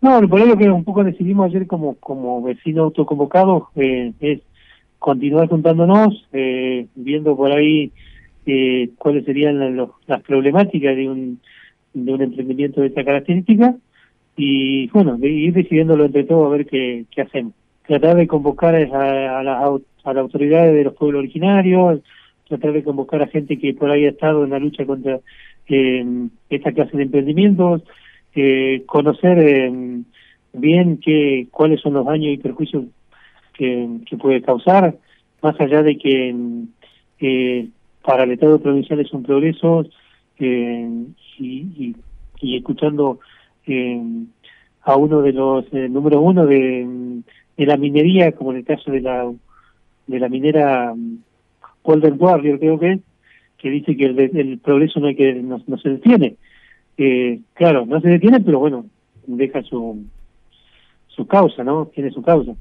No, por lo que un poco decidimos ayer como como vecino autoconvocado eh, es continuar juntándonos, eh, viendo por ahí eh, cuáles serían las problemáticas de un, de un emprendimiento de esta característica y bueno, de ir decidiéndolo entre todos a ver qué, qué hacemos. Tratar de convocar a, a, las, a las autoridades de los pueblos originarios, tratar de convocar a gente que por ahí ha estado en la lucha contra eh, esta clase de emprendimientos, eh, conocer eh, bien qué, cuáles son los daños y perjuicios que, que puede causar, más allá de que eh, para el Estado provincial es un progreso eh, y, y, escuchando eh, a uno de los eh, número uno de, de la minería, como en el caso de la de la minera Golden Warrior, creo que es, que dice que el, el progreso no hay que no se detiene. Eh, claro, no se detiene, pero bueno, deja su su causa, ¿no? Tiene su causa.